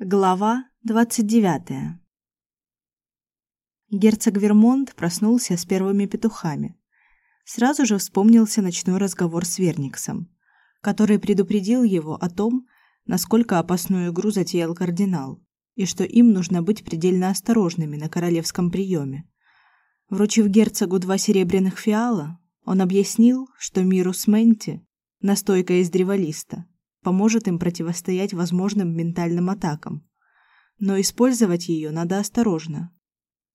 Глава 29. Герцог Вермонт проснулся с первыми петухами. Сразу же вспомнился ночной разговор с Верниксом, который предупредил его о том, насколько опасную игру затеял кардинал, и что им нужно быть предельно осторожными на королевском приеме. Вручив герцогу два серебряных фиала, он объяснил, что Мирус Менти, настойка из древолиста, поможет им противостоять возможным ментальным атакам. Но использовать ее надо осторожно.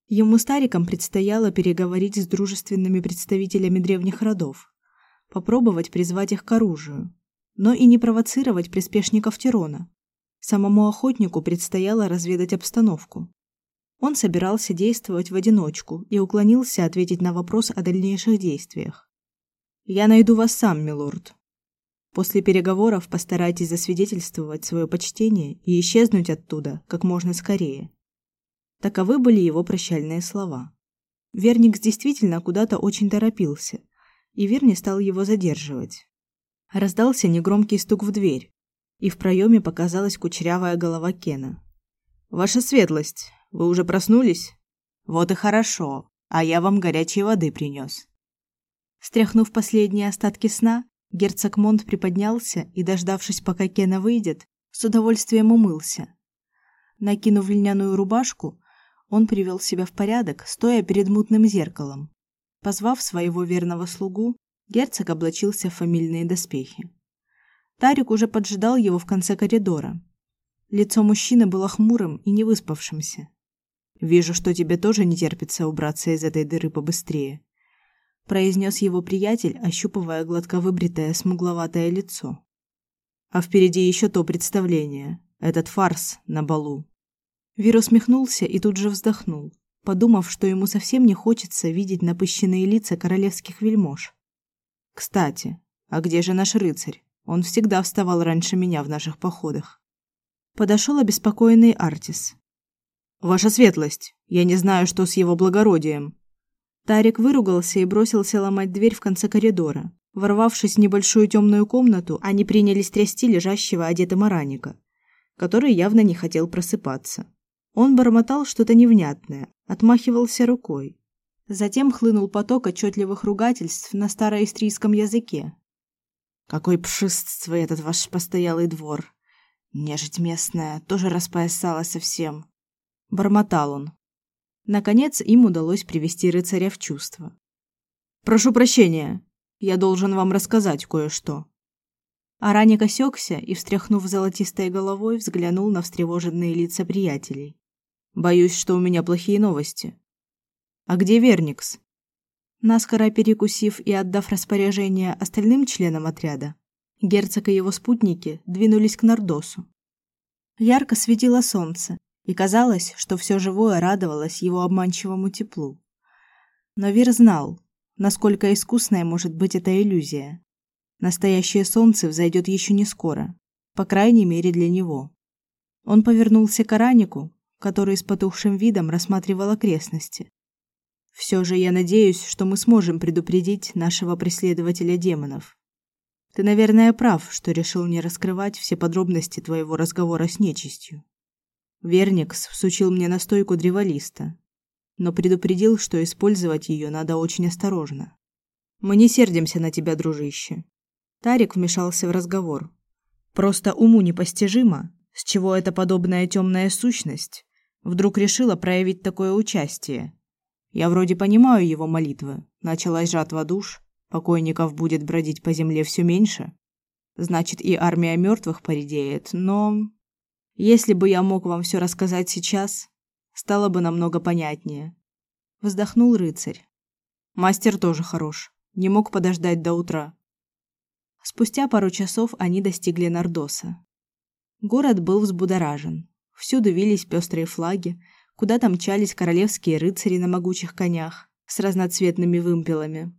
Ему старикам предстояло переговорить с дружественными представителями древних родов, попробовать призвать их к оружию, но и не провоцировать приспешников Тирона. Самому охотнику предстояло разведать обстановку. Он собирался действовать в одиночку и уклонился ответить на вопрос о дальнейших действиях. Я найду вас сам, милорд, После переговоров постарайтесь засвидетельствовать свое почтение и исчезнуть оттуда как можно скорее. Таковы были его прощальные слова. Верникс действительно куда-то очень торопился, и Вер не стал его задерживать. Раздался негромкий стук в дверь, и в проеме показалась кучерявая голова Кена. Ваша светлость, вы уже проснулись? Вот и хорошо. А я вам горячей воды принес. Стряхнув последние остатки сна, Герцог Монт приподнялся и, дождавшись, пока Кена выйдет, с удовольствием умылся. Накинув льняную рубашку, он привел себя в порядок, стоя перед мутным зеркалом. Позвав своего верного слугу, герцог облачился в фамильные доспехи. Тарик уже поджидал его в конце коридора. Лицо мужчины было хмурым и невыспавшимся. Вижу, что тебе тоже не терпится убраться из этой дыры побыстрее, произнес его приятель, ощупывая гладко выбритое смугловатое лицо. А впереди еще то представление, этот фарс на балу. Вир усмехнулся и тут же вздохнул, подумав, что ему совсем не хочется видеть напыщенные лица королевских вельмож. Кстати, а где же наш рыцарь? Он всегда вставал раньше меня в наших походах. Подошел обеспокоенный Артис. Ваша светлость, я не знаю, что с его благородием, Тарик выругался и бросился ломать дверь в конце коридора. Ворвавшись в небольшую темную комнату, они принялись трясти лежащего одетым Араника, который явно не хотел просыпаться. Он бормотал что-то невнятное, отмахивался рукой. Затем хлынул поток отчетливых ругательств на староистрийском языке. Какой пшистство этот ваш постоялый двор. Нежить местная тоже распоясала совсем. Бормотал он, Наконец им удалось привести рыцаря в чувство. Прошу прощения, я должен вам рассказать кое-что. Араник осекся и, встряхнув золотистой головой, взглянул на встревоженные лица приятелей. Боюсь, что у меня плохие новости. А где Верникс? Наскоро перекусив и отдав распоряжение остальным членам отряда, герцог и его спутники двинулись к Нордосу. Ярко светило солнце, и казалось, что все живое радовалось его обманчивому теплу. Но Вир знал, насколько искусной может быть эта иллюзия. Настоящее солнце взойдет еще не скоро, по крайней мере для него. Он повернулся к Аранику, который с потухшим видом рассматривал окрестности. Все же я надеюсь, что мы сможем предупредить нашего преследователя демонов. Ты, наверное, прав, что решил не раскрывать все подробности твоего разговора с нечистью. Верникс всучил мне настойку древолиста, но предупредил, что использовать ее надо очень осторожно. Мы не сердимся на тебя, дружище. Тарик вмешался в разговор. Просто уму непостижимо, с чего эта подобная темная сущность вдруг решила проявить такое участие. Я вроде понимаю его молитвы. Началась жатва душ, покойников будет бродить по земле все меньше. Значит, и армия мертвых поредеет, но если бы я мог вам все рассказать сейчас, стало бы намного понятнее. Вздохнул рыцарь. Мастер тоже хорош. Не мог подождать до утра. Спустя пару часов они достигли Нордоса. Город был взбудоражен. Всюду вились пестрые флаги, куда-то мчались королевские рыцари на могучих конях с разноцветными вымпелами.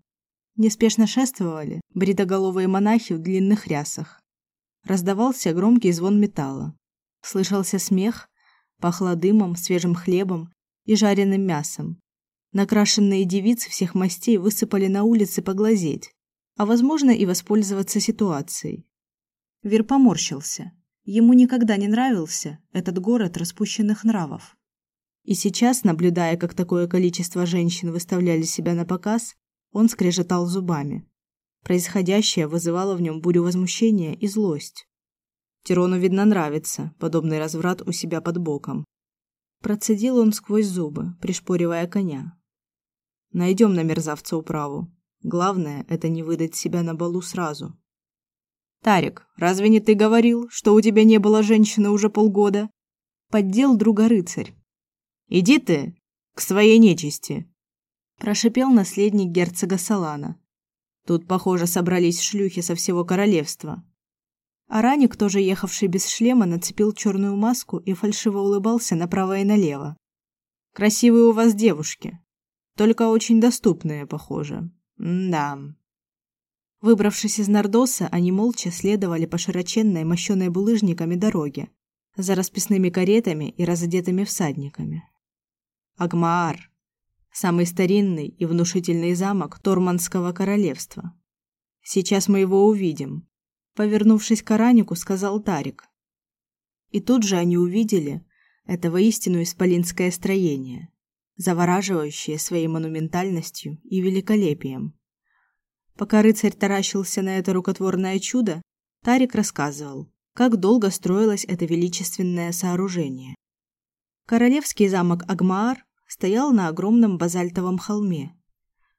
Неспешно шествовали бритоголовые монахи в длинных рясах. Раздавался громкий звон металла. Слышался смех, пахло дымом, свежим хлебом и жареным мясом. Накрашенные девицы всех мастей высыпали на улицы поглазеть, а возможно и воспользоваться ситуацией. Вер поморщился. Ему никогда не нравился этот город распущенных нравов. И сейчас, наблюдая, как такое количество женщин выставляли себя на показ, он скрежетал зубами. Происходящее вызывало в нем бурю возмущения и злость. Тирону видно нравится подобный разврат у себя под боком. Процедил он сквозь зубы, пришпоривая коня. Найдем на мерзавца управу. Главное это не выдать себя на балу сразу. Тарик, разве не ты говорил, что у тебя не было женщины уже полгода? Поддел друга рыцарь. Иди ты к своей нечисти, прошипел наследник герцога Салана. Тут, похоже, собрались шлюхи со всего королевства. Араник, тоже ехавший без шлема, нацепил черную маску и фальшиво улыбался направо и налево. Красивые у вас девушки, только очень доступные, похоже. да. Выбравшись из Нордоса, они молча следовали по широченной, мощенной булыжниками дороге, за расписными каретами и разодетыми всадниками. Агмаар самый старинный и внушительный замок Торманского королевства. Сейчас мы его увидим, повернувшись к Аранику, сказал Тарик. И тут же они увидели это воистину исполинское строение, завораживающее своей монументальностью и великолепием. Пока рыцарь таращился на это рукотворное чудо, Тарик рассказывал, как долго строилось это величественное сооружение. Королевский замок Агмаар стоял на огромном базальтовом холме.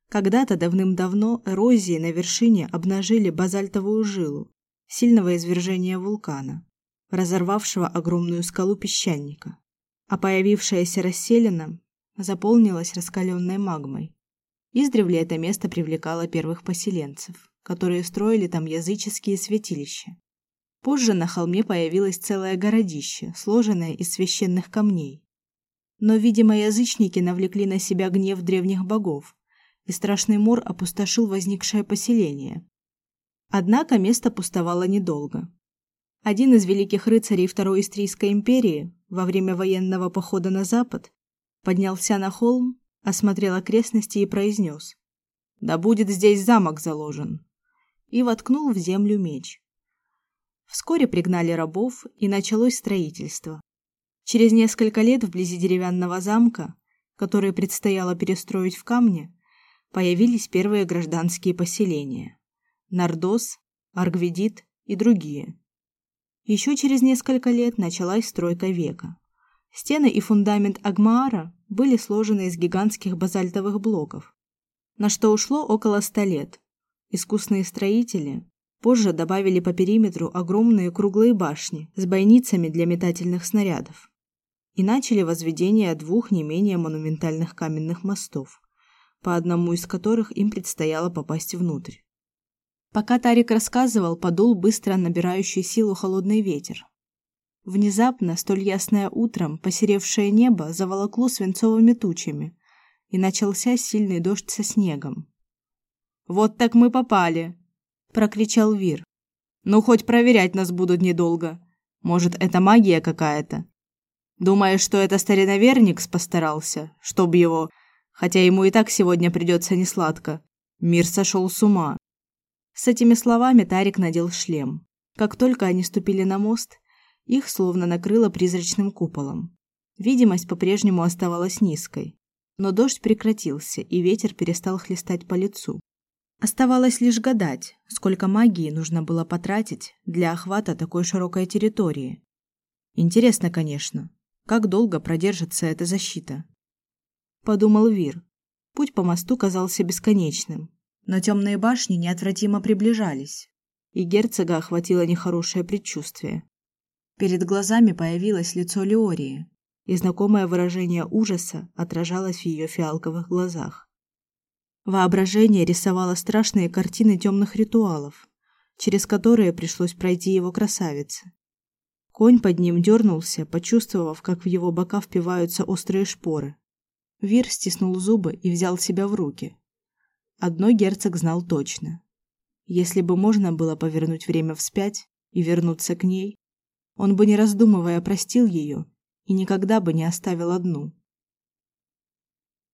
Когда-то давным-давно эрозии на вершине обнажили базальтовую жилу сильного извержения вулкана, разорвавшего огромную скалу песчаника, а появившаяся расселена заполнилась раскаленной магмой. Издревле это место привлекало первых поселенцев, которые строили там языческие святилища. Позже на холме появилось целое городище, сложенное из священных камней. Но, видимо, язычники навлекли на себя гнев древних богов, и страшный мор опустошил возникшее поселение. Однако место пустовало недолго. Один из великих рыцарей Второй Истрийской империи во время военного похода на запад поднялся на холм, осмотрел окрестности и произнес: "Да будет здесь замок заложен", и воткнул в землю меч. Вскоре пригнали рабов, и началось строительство. Через несколько лет вблизи деревянного замка, который предстояло перестроить в камне, появились первые гражданские поселения: Нардос, Аргведит и другие. Еще через несколько лет началась стройка века. Стены и фундамент Агмаара были сложены из гигантских базальтовых блоков, на что ушло около ста лет. Искусные строители позже добавили по периметру огромные круглые башни с бойницами для метательных снарядов и начали возведение двух не менее монументальных каменных мостов, по одному из которых им предстояло попасть внутрь. Пока Тарик рассказывал, подул быстро набирающий силу холодный ветер. Внезапно, столь ясное утром, посеревшее небо заволокло свинцовыми тучами, и начался сильный дождь со снегом. Вот так мы попали, прокричал Вир. Ну хоть проверять нас будут недолго. Может, это магия какая-то? Думаешь, что это стариноверник постарался, чтоб его, хотя ему и так сегодня придется несладко. Мир сошел с ума. С этими словами Тарик надел шлем. Как только они ступили на мост, их словно накрыло призрачным куполом. Видимость по-прежнему оставалась низкой, но дождь прекратился, и ветер перестал хлестать по лицу. Оставалось лишь гадать, сколько магии нужно было потратить для охвата такой широкой территории. Интересно, конечно, как долго продержится эта защита? Подумал Вир. Путь по мосту казался бесконечным, но темные башни неотвратимо приближались, и герцога охватило нехорошее предчувствие. Перед глазами появилось лицо Леории, и знакомое выражение ужаса отражалось в ее фиалковых глазах. Воображение рисовало страшные картины темных ритуалов, через которые пришлось пройти его красавице. Конь под ним дернулся, почувствовав, как в его бока впиваются острые шпоры. Вир стиснул зубы и взял себя в руки. Одно герцог знал точно. Если бы можно было повернуть время вспять и вернуться к ней, он бы не раздумывая простил ее и никогда бы не оставил одну.